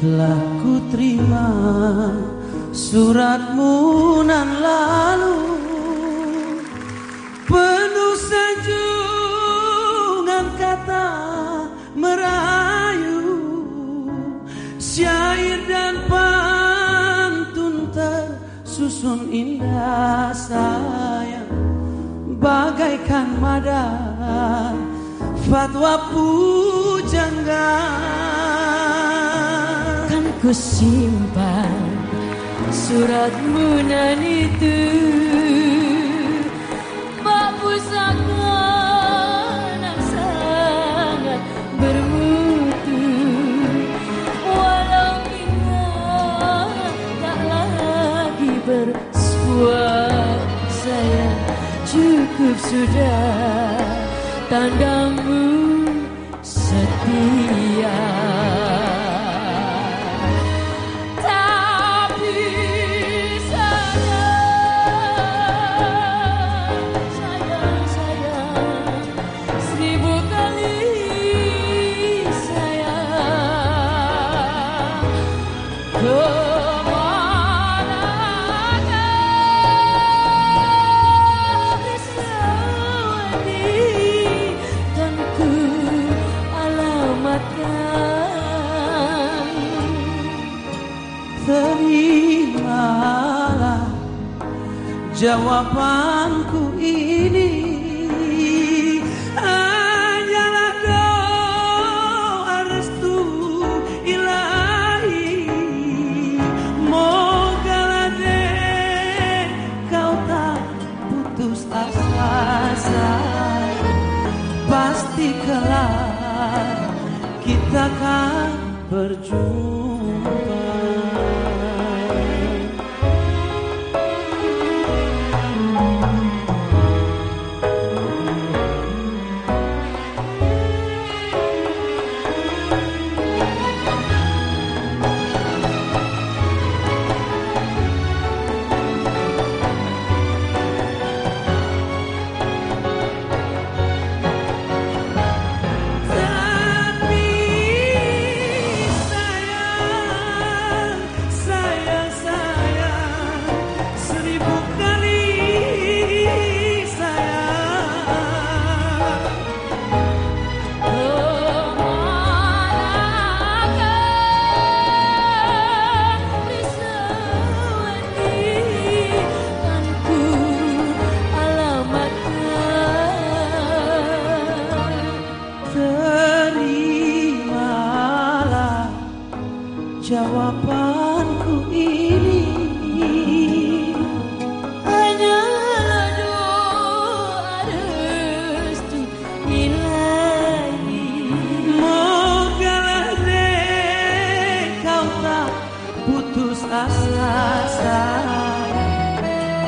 Telah ku terima suratmu nan lalu. Penuh sanjungan kata merayu Syair dan pantun tersusun indah sayang. Bagaikan madar fatwa pujangga ku simpan suratmu nan itu. Bak pusaka nan sangat bermutu Walau kita tak lagi bersuah Saya cukup sudah tandamu setia jawabanku ini hanyalah doa restu ilahi. Moga deh kau tak putus asa pasti kelak kita akan berjumpa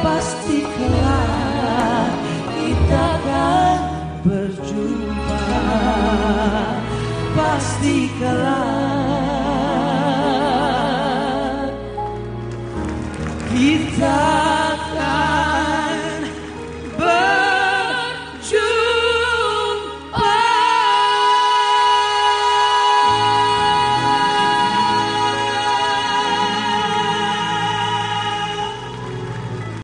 pasti kelak kita akan berjumpa. Pasti kelak kita